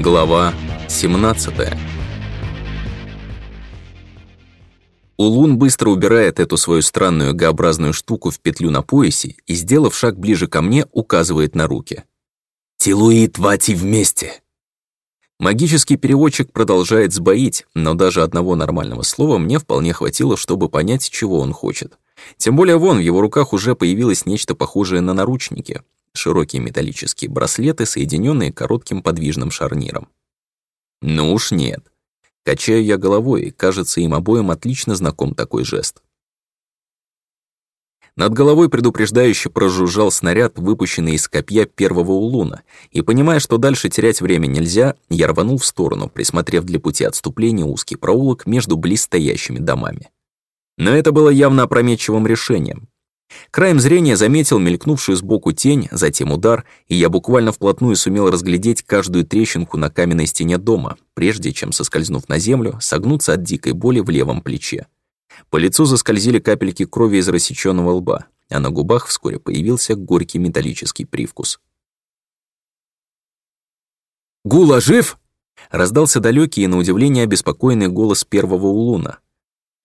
Глава 17 Улун быстро убирает эту свою странную Г-образную штуку в петлю на поясе и, сделав шаг ближе ко мне, указывает на руки. «Тилуи твати вместе!» Магический переводчик продолжает сбоить, но даже одного нормального слова мне вполне хватило, чтобы понять, чего он хочет. Тем более вон, в его руках уже появилось нечто похожее на наручники широкие металлические браслеты, соединенные коротким подвижным шарниром. «Ну уж нет». Качаю я головой, и кажется, им обоим отлично знаком такой жест. Над головой предупреждающе прожужжал снаряд, выпущенный из копья первого улуна, и, понимая, что дальше терять время нельзя, я рванул в сторону, присмотрев для пути отступления узкий проулок между близ стоящими домами. Но это было явно опрометчивым решением, Краем зрения заметил мелькнувшую сбоку тень, затем удар, и я буквально вплотную сумел разглядеть каждую трещинку на каменной стене дома, прежде чем, соскользнув на землю, согнуться от дикой боли в левом плече. По лицу заскользили капельки крови из рассечённого лба, а на губах вскоре появился горький металлический привкус. «Гула жив?» — раздался далёкий и, на удивление, обеспокоенный голос первого улуна.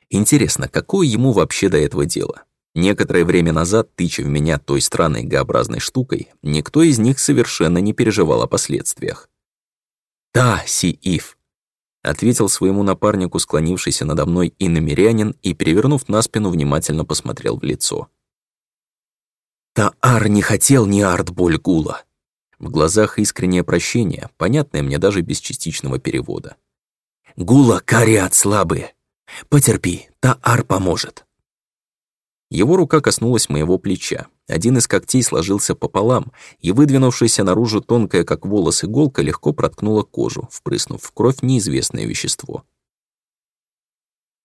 «Интересно, какое ему вообще до этого дело?» Некоторое время назад, тыча в меня той странной Г-образной штукой, никто из них совершенно не переживал о последствиях. «Да, Си-Ив!» — ответил своему напарнику, склонившийся надо мной иномирянин и, перевернув на спину, внимательно посмотрел в лицо. «Таар не хотел ни Артболь Гула!» В глазах искреннее прощение, понятное мне даже без частичного перевода. «Гула карят слабые! Потерпи, Таар поможет!» Его рука коснулась моего плеча. Один из когтей сложился пополам, и выдвинувшаяся наружу тонкая, как волос, иголка легко проткнула кожу, впрыснув в кровь неизвестное вещество.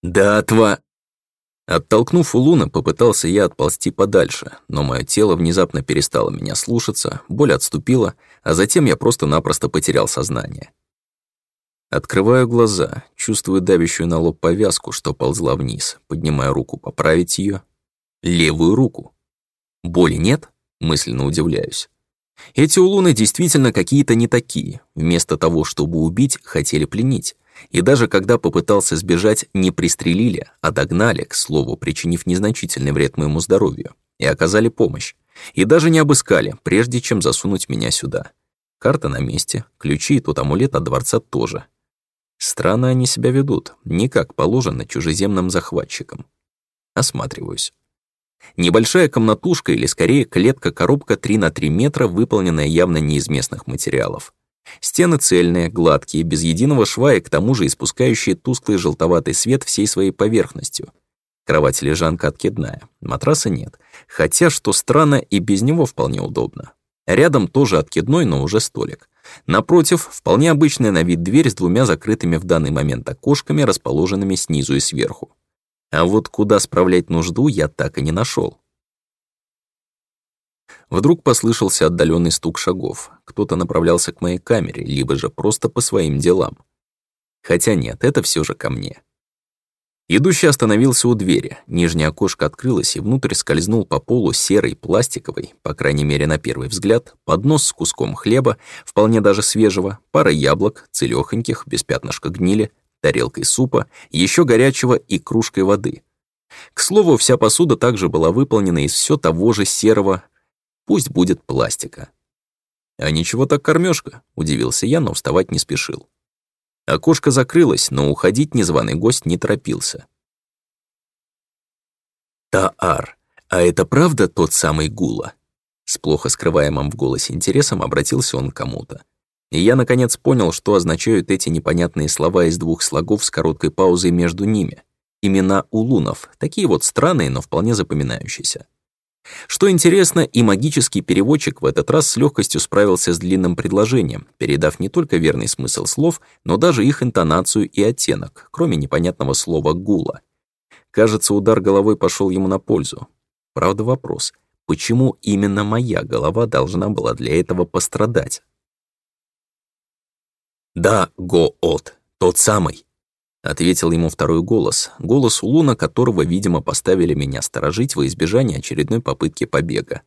«Да, тва...» Оттолкнув Улуна, попытался я отползти подальше, но мое тело внезапно перестало меня слушаться, боль отступила, а затем я просто-напросто потерял сознание. Открываю глаза, чувствую давящую на лоб повязку, что ползла вниз, поднимаю руку поправить ее, левую руку. Боли нет? Мысленно удивляюсь. Эти улуны действительно какие-то не такие. Вместо того, чтобы убить, хотели пленить. И даже когда попытался сбежать, не пристрелили, а догнали, к слову, причинив незначительный вред моему здоровью, и оказали помощь. И даже не обыскали, прежде чем засунуть меня сюда. Карта на месте, ключи и тот амулет от дворца тоже. Странно они себя ведут, не как положено чужеземным захватчикам. Осматриваюсь. Небольшая комнатушка или скорее клетка-коробка 3 на 3 метра, выполненная явно не из местных материалов. Стены цельные, гладкие, без единого шва и к тому же испускающие тусклый желтоватый свет всей своей поверхностью. Кровать-лежанка откидная, матраса нет. Хотя, что странно, и без него вполне удобно. Рядом тоже откидной, но уже столик. Напротив, вполне обычная на вид дверь с двумя закрытыми в данный момент окошками, расположенными снизу и сверху. А вот куда справлять нужду я так и не нашел. Вдруг послышался отдаленный стук шагов. Кто-то направлялся к моей камере, либо же просто по своим делам. Хотя нет, это все же ко мне. Идущий остановился у двери. Нижнее окошко открылось, и внутрь скользнул по полу серый, пластиковый, по крайней мере на первый взгляд, поднос с куском хлеба, вполне даже свежего, пара яблок, целёхоньких, без пятнышка гнили, тарелкой супа, еще горячего и кружкой воды. К слову, вся посуда также была выполнена из все того же серого, пусть будет пластика. «А ничего так кормежка, удивился я, но вставать не спешил. Окошко закрылось, но уходить незваный гость не торопился. «Таар, а это правда тот самый Гула?» С плохо скрываемым в голосе интересом обратился он к кому-то. И я, наконец, понял, что означают эти непонятные слова из двух слогов с короткой паузой между ними. Имена улунов, такие вот странные, но вполне запоминающиеся. Что интересно, и магический переводчик в этот раз с легкостью справился с длинным предложением, передав не только верный смысл слов, но даже их интонацию и оттенок, кроме непонятного слова «гула». Кажется, удар головой пошел ему на пользу. Правда вопрос, почему именно моя голова должна была для этого пострадать? «Да, го от, тот самый», — ответил ему второй голос, голос Луна, которого, видимо, поставили меня сторожить во избежание очередной попытки побега.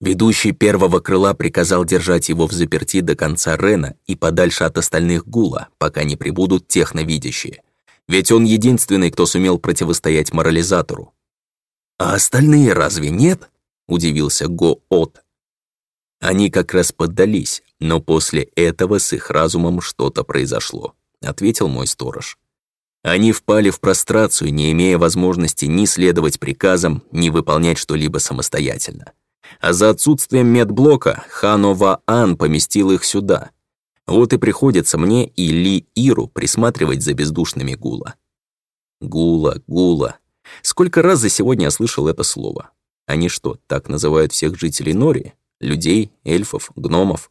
Ведущий первого крыла приказал держать его в заперти до конца Рена и подальше от остальных гула, пока не прибудут техновидящие. Ведь он единственный, кто сумел противостоять морализатору. «А остальные разве нет?» — удивился Го-От. Они как раз поддались, но после этого с их разумом что-то произошло», — ответил мой сторож. Они впали в прострацию, не имея возможности ни следовать приказам, ни выполнять что-либо самостоятельно. А за отсутствием медблока Ханова Ан поместил их сюда. Вот и приходится мне и Ли Иру присматривать за бездушными Гула. Гула, Гула. Сколько раз за сегодня я слышал это слово? Они что, так называют всех жителей Нории? людей, эльфов, гномов.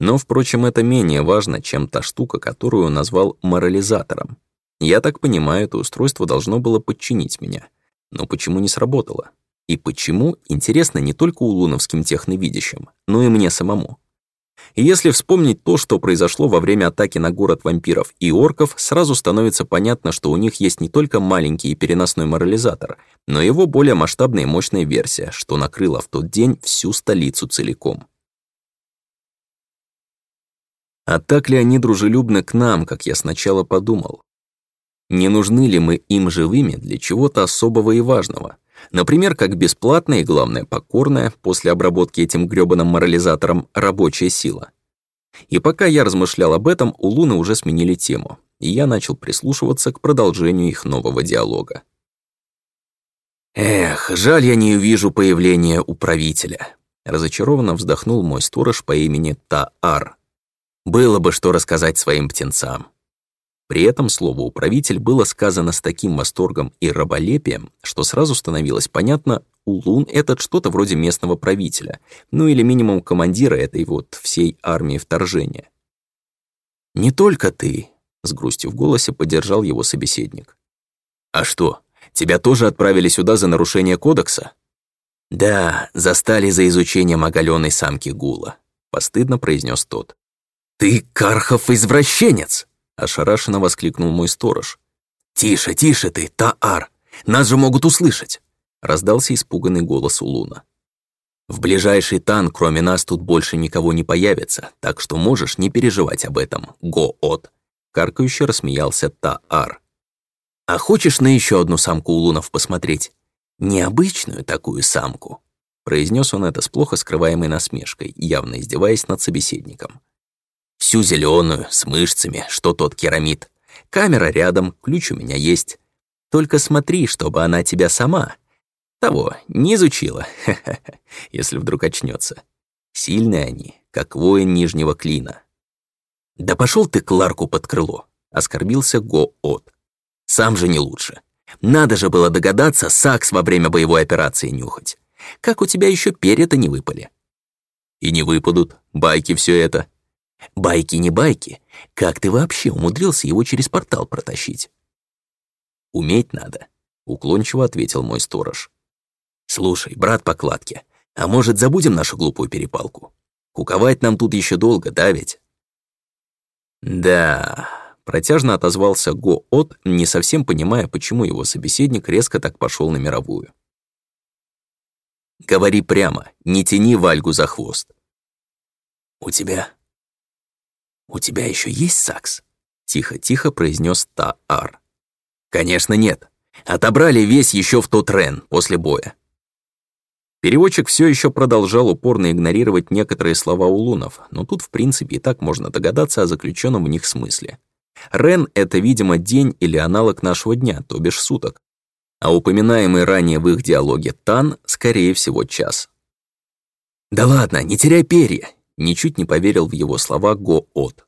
Но, впрочем, это менее важно, чем та штука, которую он назвал морализатором. Я так понимаю, это устройство должно было подчинить меня. Но почему не сработало? И почему, интересно не только у Луновским техновидящим, но и мне самому. Если вспомнить то, что произошло во время атаки на город вампиров и орков, сразу становится понятно, что у них есть не только маленький переносной морализатор, но его более масштабная и мощная версия, что накрыла в тот день всю столицу целиком. А так ли они дружелюбны к нам, как я сначала подумал? Не нужны ли мы им живыми для чего-то особого и важного? Например, как бесплатная и, главное, покорная после обработки этим грёбаным морализатором рабочая сила. И пока я размышлял об этом, у Луны уже сменили тему, и я начал прислушиваться к продолжению их нового диалога. «Эх, жаль, я не увижу появления управителя», — разочарованно вздохнул мой сторож по имени Таар. «Было бы что рассказать своим птенцам». При этом слово «управитель» было сказано с таким восторгом и раболепием, что сразу становилось понятно, улун — этот что-то вроде местного правителя, ну или минимум командира этой вот всей армии вторжения. «Не только ты», — с грустью в голосе поддержал его собеседник. «А что, тебя тоже отправили сюда за нарушение кодекса?» «Да, застали за изучением оголенной самки Гула», — постыдно произнес тот. «Ты, Кархов, извращенец!» Ошарашенно воскликнул мой сторож. «Тише, тише ты, Таар! Нас же могут услышать!» Раздался испуганный голос Улуна. «В ближайший тан, кроме нас, тут больше никого не появится, так что можешь не переживать об этом, Го-От!» Каркающе рассмеялся Таар. «А хочешь на еще одну самку Улунов посмотреть? Необычную такую самку!» Произнес он это с плохо скрываемой насмешкой, явно издеваясь над собеседником. Всю зеленую, с мышцами, что тот керамид. Камера рядом, ключ у меня есть. Только смотри, чтобы она тебя сама. Того, не изучила, если вдруг очнется. Сильные они, как воин нижнего клина. «Да пошел ты Кларку под крыло!» — оскорбился Го-От. «Сам же не лучше. Надо же было догадаться сакс во время боевой операции нюхать. Как у тебя еще перья-то не выпали?» «И не выпадут, байки все это», Байки не байки. Как ты вообще умудрился его через портал протащить? Уметь надо, уклончиво ответил мой сторож. Слушай, брат покладки. а может забудем нашу глупую перепалку? Куковать нам тут еще долго, да ведь? Да, протяжно отозвался Го-От, не совсем понимая, почему его собеседник резко так пошел на мировую. Говори прямо, не тяни Вальгу за хвост. У тебя «У тебя еще есть сакс?» — тихо-тихо произнес Таар. «Конечно нет. Отобрали весь еще в тот Рен после боя». Переводчик все еще продолжал упорно игнорировать некоторые слова улунов, но тут, в принципе, и так можно догадаться о заключенном в них смысле. Рен — это, видимо, день или аналог нашего дня, то бишь суток. А упоминаемый ранее в их диалоге Тан, скорее всего, час. «Да ладно, не теряй перья, ничуть не поверил в его слова Го-От.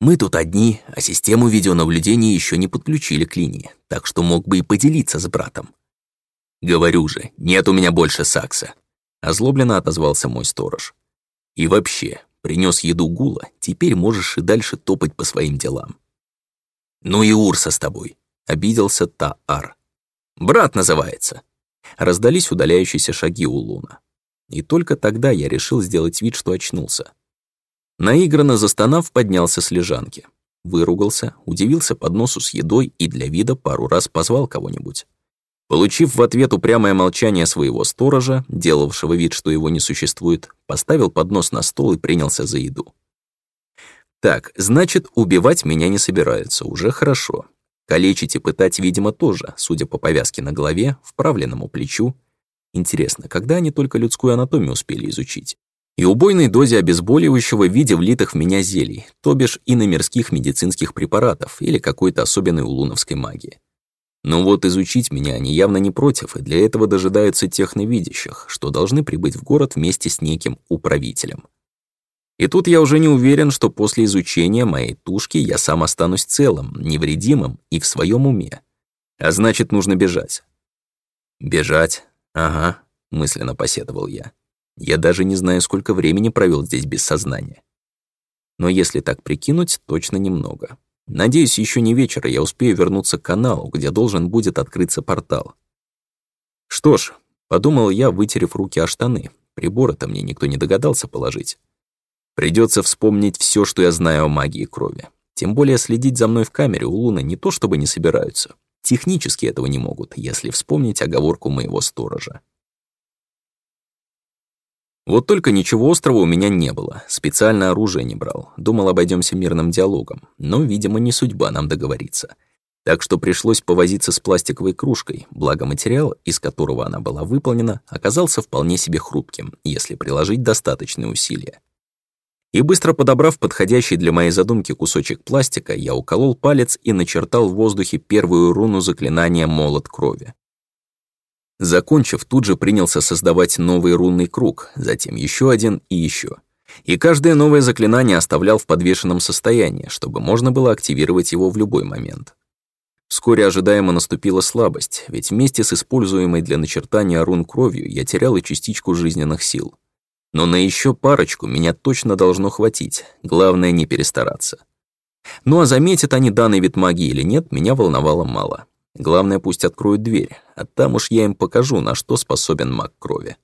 «Мы тут одни, а систему видеонаблюдения еще не подключили к линии, так что мог бы и поделиться с братом». «Говорю же, нет у меня больше сакса», — озлобленно отозвался мой сторож. «И вообще, принес еду гула, теперь можешь и дальше топать по своим делам». «Ну и Урса с тобой», — обиделся Таар. «Брат называется». Раздались удаляющиеся шаги у Луна и только тогда я решил сделать вид, что очнулся. Наигранно застонав, поднялся с лежанки. Выругался, удивился подносу с едой и для вида пару раз позвал кого-нибудь. Получив в ответ упрямое молчание своего сторожа, делавшего вид, что его не существует, поставил поднос на стол и принялся за еду. Так, значит, убивать меня не собираются, уже хорошо. Калечить и пытать, видимо, тоже, судя по повязке на голове, вправленному плечу Интересно, когда они только людскую анатомию успели изучить? И убойной дозе обезболивающего в виде влитых в меня зелий, то бишь и медицинских препаратов или какой-то особенной улуновской магии. Но вот изучить меня они явно не против, и для этого дожидаются техновидящих, что должны прибыть в город вместе с неким управителем. И тут я уже не уверен, что после изучения моей тушки я сам останусь целым, невредимым и в своем уме. А значит, нужно бежать. Бежать, «Ага», — мысленно посетовал я. «Я даже не знаю, сколько времени провел здесь без сознания. Но если так прикинуть, точно немного. Надеюсь, еще не вечера я успею вернуться к каналу, где должен будет открыться портал». «Что ж», — подумал я, вытерев руки о штаны. Прибора-то мне никто не догадался положить. Придется вспомнить все, что я знаю о магии крови. Тем более следить за мной в камере у Луны не то чтобы не собираются, Технически этого не могут, если вспомнить оговорку моего сторожа. Вот только ничего острого у меня не было, специально оружие не брал, думал обойдемся мирным диалогом, но, видимо, не судьба нам договориться. Так что пришлось повозиться с пластиковой кружкой, благо материал, из которого она была выполнена, оказался вполне себе хрупким, если приложить достаточные усилия. И быстро подобрав подходящий для моей задумки кусочек пластика, я уколол палец и начертал в воздухе первую руну заклинания «Молот крови». Закончив, тут же принялся создавать новый рунный круг, затем еще один и еще. И каждое новое заклинание оставлял в подвешенном состоянии, чтобы можно было активировать его в любой момент. Вскоре ожидаемо наступила слабость, ведь вместе с используемой для начертания рун кровью я терял и частичку жизненных сил. Но на еще парочку меня точно должно хватить, главное не перестараться. Ну а заметят они данный вид магии или нет, меня волновало мало. Главное, пусть откроют дверь, а там уж я им покажу, на что способен маг крови.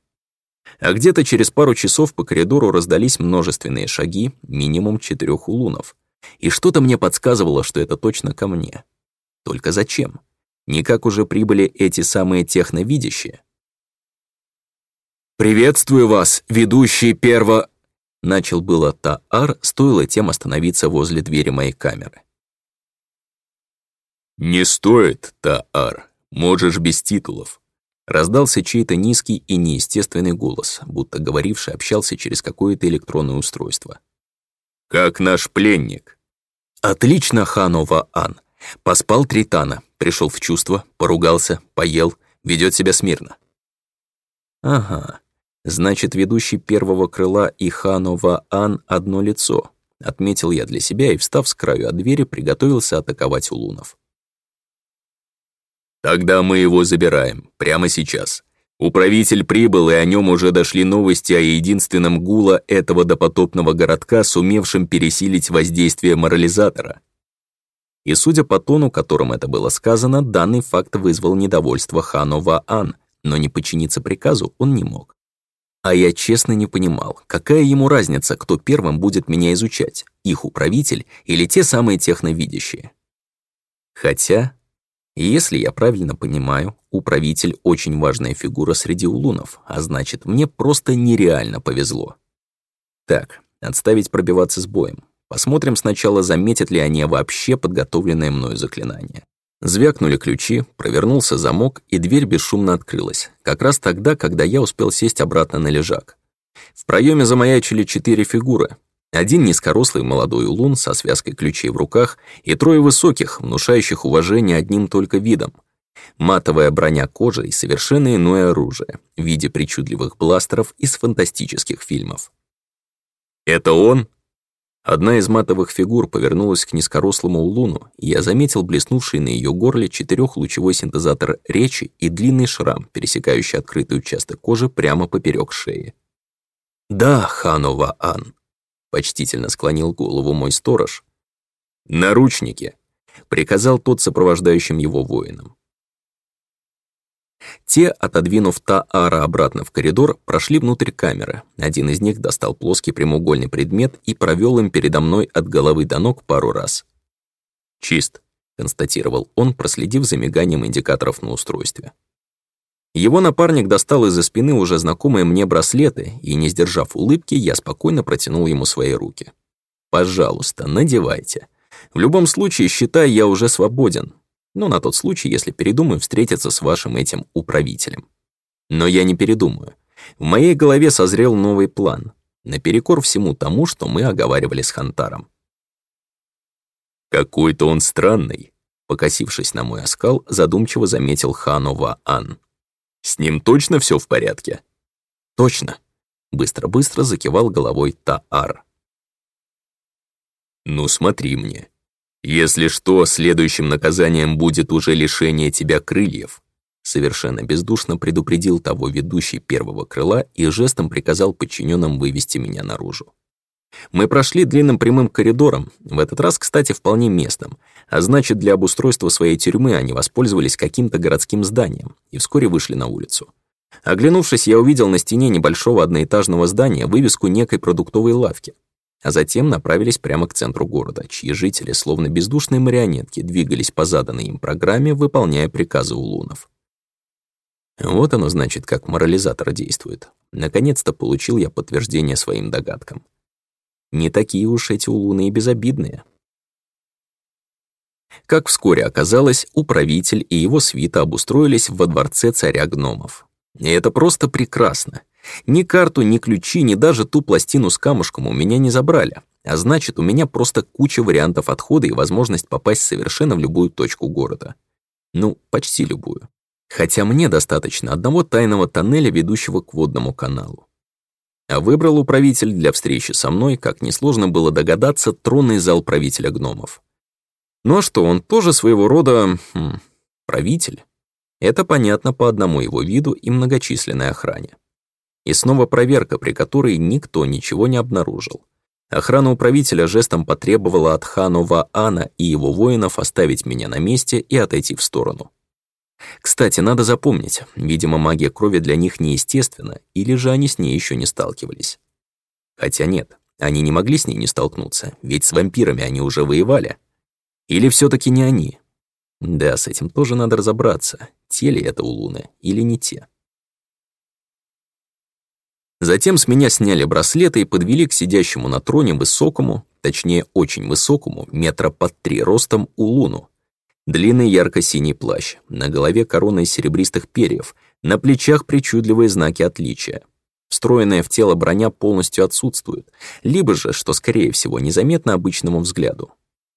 А где-то через пару часов по коридору раздались множественные шаги, минимум четырех улунов. И что-то мне подсказывало, что это точно ко мне. Только зачем? Не как уже прибыли эти самые техновидящие. «Приветствую вас, ведущий перво...» Начал было Таар, стоило тем остановиться возле двери моей камеры. «Не стоит, Таар, можешь без титулов». Раздался чей-то низкий и неестественный голос, будто говоривший общался через какое-то электронное устройство. «Как наш пленник?» «Отлично, Ханова Ан. Поспал Тритана, пришел в чувство, поругался, поел, ведет себя смирно». «Ага, Значит, ведущий первого крыла и Ханова Ан одно лицо. Отметил я для себя и, встав с краю от двери, приготовился атаковать улунов. «Тогда мы его забираем. Прямо сейчас. Управитель прибыл, и о нем уже дошли новости о единственном гула этого допотопного городка, сумевшем пересилить воздействие морализатора». И судя по тону, которым это было сказано, данный факт вызвал недовольство Ханова Ан, но не подчиниться приказу он не мог. А я честно не понимал, какая ему разница, кто первым будет меня изучать, их управитель или те самые техновидящие. Хотя, если я правильно понимаю, управитель очень важная фигура среди улунов, а значит, мне просто нереально повезло. Так, отставить пробиваться с боем. Посмотрим сначала, заметят ли они вообще подготовленное мною заклинание. Звякнули ключи, провернулся замок, и дверь бесшумно открылась, как раз тогда, когда я успел сесть обратно на лежак. В проеме замаячили четыре фигуры. Один низкорослый молодой лун со связкой ключей в руках и трое высоких, внушающих уважение одним только видом. Матовая броня кожи и совершенно иное оружие в виде причудливых бластеров из фантастических фильмов. «Это он?» Одна из матовых фигур повернулась к низкорослому луну, и я заметил блеснувший на ее горле четырехлучевой синтезатор речи и длинный шрам, пересекающий открытый участок кожи прямо поперек шеи. «Да, Ханова Ан», — почтительно склонил голову мой сторож. «Наручники», — приказал тот сопровождающим его воинам. Те, отодвинув Таара обратно в коридор, прошли внутрь камеры. Один из них достал плоский прямоугольный предмет и провел им передо мной от головы до ног пару раз. «Чист», — констатировал он, проследив за миганием индикаторов на устройстве. Его напарник достал из-за спины уже знакомые мне браслеты, и, не сдержав улыбки, я спокойно протянул ему свои руки. «Пожалуйста, надевайте. В любом случае, считай, я уже свободен. Ну на тот случай, если передумаю встретиться с вашим этим управителем. Но я не передумаю. В моей голове созрел новый план, наперекор всему тому, что мы оговаривали с Хантаром. «Какой-то он странный», — покосившись на мой оскал, задумчиво заметил Ханова Ан. «С ним точно все в порядке?» «Точно», — быстро-быстро закивал головой Таар. «Ну смотри мне», если что, следующим наказанием будет уже лишение тебя крыльев. Совершенно бездушно предупредил того ведущий первого крыла и жестом приказал подчиненным вывести меня наружу. Мы прошли длинным прямым коридором, в этот раз, кстати, вполне местным, а значит, для обустройства своей тюрьмы они воспользовались каким-то городским зданием и вскоре вышли на улицу. Оглянувшись, я увидел на стене небольшого одноэтажного здания вывеску некой продуктовой лавки а затем направились прямо к центру города, чьи жители, словно бездушные марионетки, двигались по заданной им программе, выполняя приказы улунов. Вот оно значит, как морализатор действует. Наконец-то получил я подтверждение своим догадкам. Не такие уж эти улуны и безобидные. Как вскоре оказалось, управитель и его свита обустроились во дворце царя гномов. И это просто прекрасно. Ни карту, ни ключи, ни даже ту пластину с камушком у меня не забрали. А значит, у меня просто куча вариантов отхода и возможность попасть совершенно в любую точку города. Ну, почти любую. Хотя мне достаточно одного тайного тоннеля, ведущего к водному каналу. А выбрал управитель для встречи со мной, как несложно было догадаться, тронный зал правителя гномов. Ну а что, он тоже своего рода... Хм, правитель? Это понятно по одному его виду и многочисленной охране. И снова проверка, при которой никто ничего не обнаружил. Охрана управителя жестом потребовала от ханова Ана и его воинов оставить меня на месте и отойти в сторону. Кстати, надо запомнить, видимо, магия крови для них неестественна, или же они с ней еще не сталкивались. Хотя нет, они не могли с ней не столкнуться, ведь с вампирами они уже воевали. Или все таки не они? Да, с этим тоже надо разобраться, те ли это у Луны или не те. Затем с меня сняли браслеты и подвели к сидящему на троне высокому, точнее очень высокому, метра под три ростом улуну. Длинный ярко-синий плащ, на голове корона из серебристых перьев, на плечах причудливые знаки отличия. Встроенная в тело броня полностью отсутствует, либо же, что скорее всего незаметно обычному взгляду.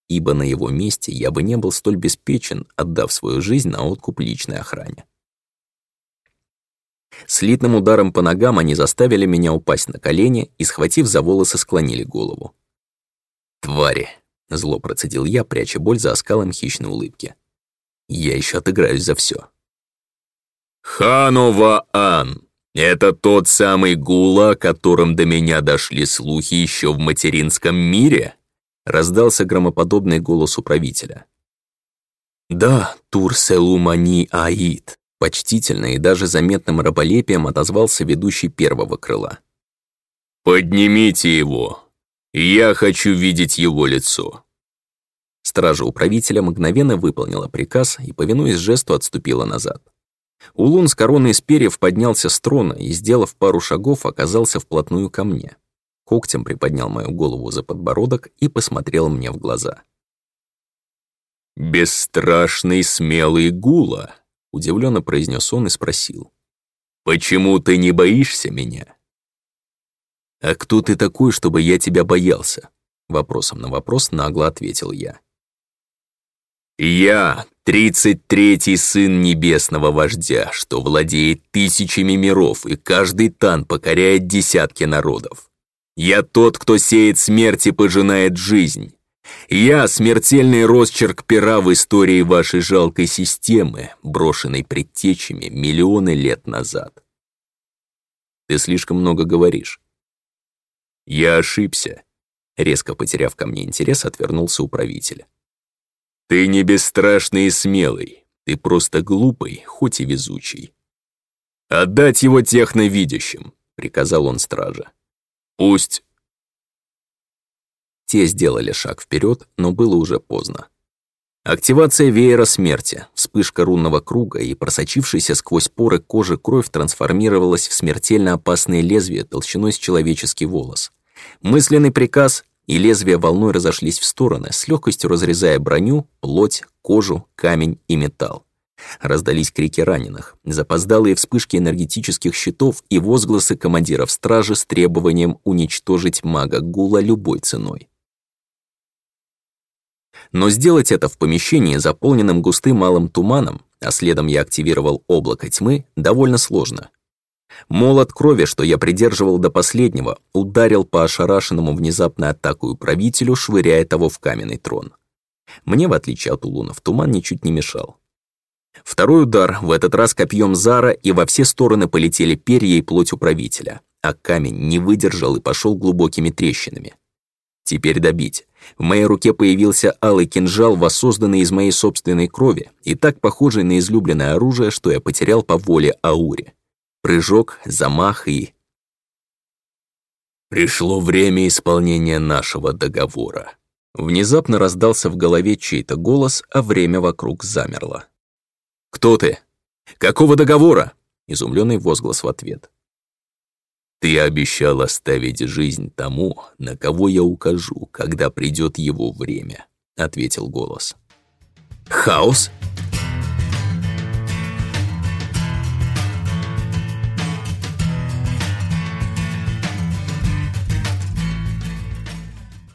Ибо на его месте я бы не был столь беспечен, отдав свою жизнь на откуп личной охране. Слитным ударом по ногам они заставили меня упасть на колени и, схватив за волосы, склонили голову. «Твари!» — зло процедил я, пряча боль за оскалом хищной улыбки. «Я еще отыграюсь за все. «Ханова Ан!» Это тот самый гула, о котором до меня дошли слухи еще в материнском мире?» Раздался громоподобный голос управителя. «Да, Турселумани Аид», Почтительно и даже заметным раболепием отозвался ведущий первого крыла. «Поднимите его! Я хочу видеть его лицо!» Стража управителя мгновенно выполнила приказ и, повинуясь жесту, отступила назад. Улун с короной из перьев поднялся с трона и, сделав пару шагов, оказался вплотную ко мне. Когтем приподнял мою голову за подбородок и посмотрел мне в глаза. «Бесстрашный смелый гула!» — удивленно произнес он и спросил. «Почему ты не боишься меня?» «А кто ты такой, чтобы я тебя боялся?» Вопросом на вопрос нагло ответил я. «Я — тридцать третий сын небесного вождя, что владеет тысячами миров, и каждый тан покоряет десятки народов. Я тот, кто сеет смерть и пожинает жизнь. Я смертельный росчерк пера в истории вашей жалкой системы, брошенной предтечами миллионы лет назад. Ты слишком много говоришь. Я ошибся. Резко потеряв ко мне интерес, отвернулся управитель. Ты не бесстрашный и смелый. Ты просто глупый, хоть и везучий. Отдать его техновидящим, приказал он страже. Пусть те сделали шаг вперед, но было уже поздно. Активация веера смерти, вспышка рунного круга и просочившаяся сквозь поры кожи кровь трансформировалась в смертельно опасное лезвие толщиной с человеческий волос. Мысленный приказ и лезвия волной разошлись в стороны, с легкостью разрезая броню, плоть, кожу, камень и металл. Раздались крики раненых, запоздалые вспышки энергетических щитов и возгласы командиров стражи с требованием уничтожить мага Гула любой ценой. Но сделать это в помещении, заполненном густым малым туманом, а следом я активировал облако тьмы, довольно сложно. Молот крови, что я придерживал до последнего, ударил по ошарашенному внезапно атакую правителю, швыряя того в каменный трон. Мне, в отличие от улунов, туман ничуть не мешал. Второй удар, в этот раз копьем Зара, и во все стороны полетели перья и плоть управителя, а камень не выдержал и пошел глубокими трещинами. Теперь добить. В моей руке появился алый кинжал, воссозданный из моей собственной крови, и так похожий на излюбленное оружие, что я потерял по воле Аури. Прыжок, замах и... «Пришло время исполнения нашего договора». Внезапно раздался в голове чей-то голос, а время вокруг замерло. «Кто ты? Какого договора?» — изумленный возглас в ответ. Ты обещал оставить жизнь тому, на кого я укажу, когда придет его время», — ответил голос. «Хаос?»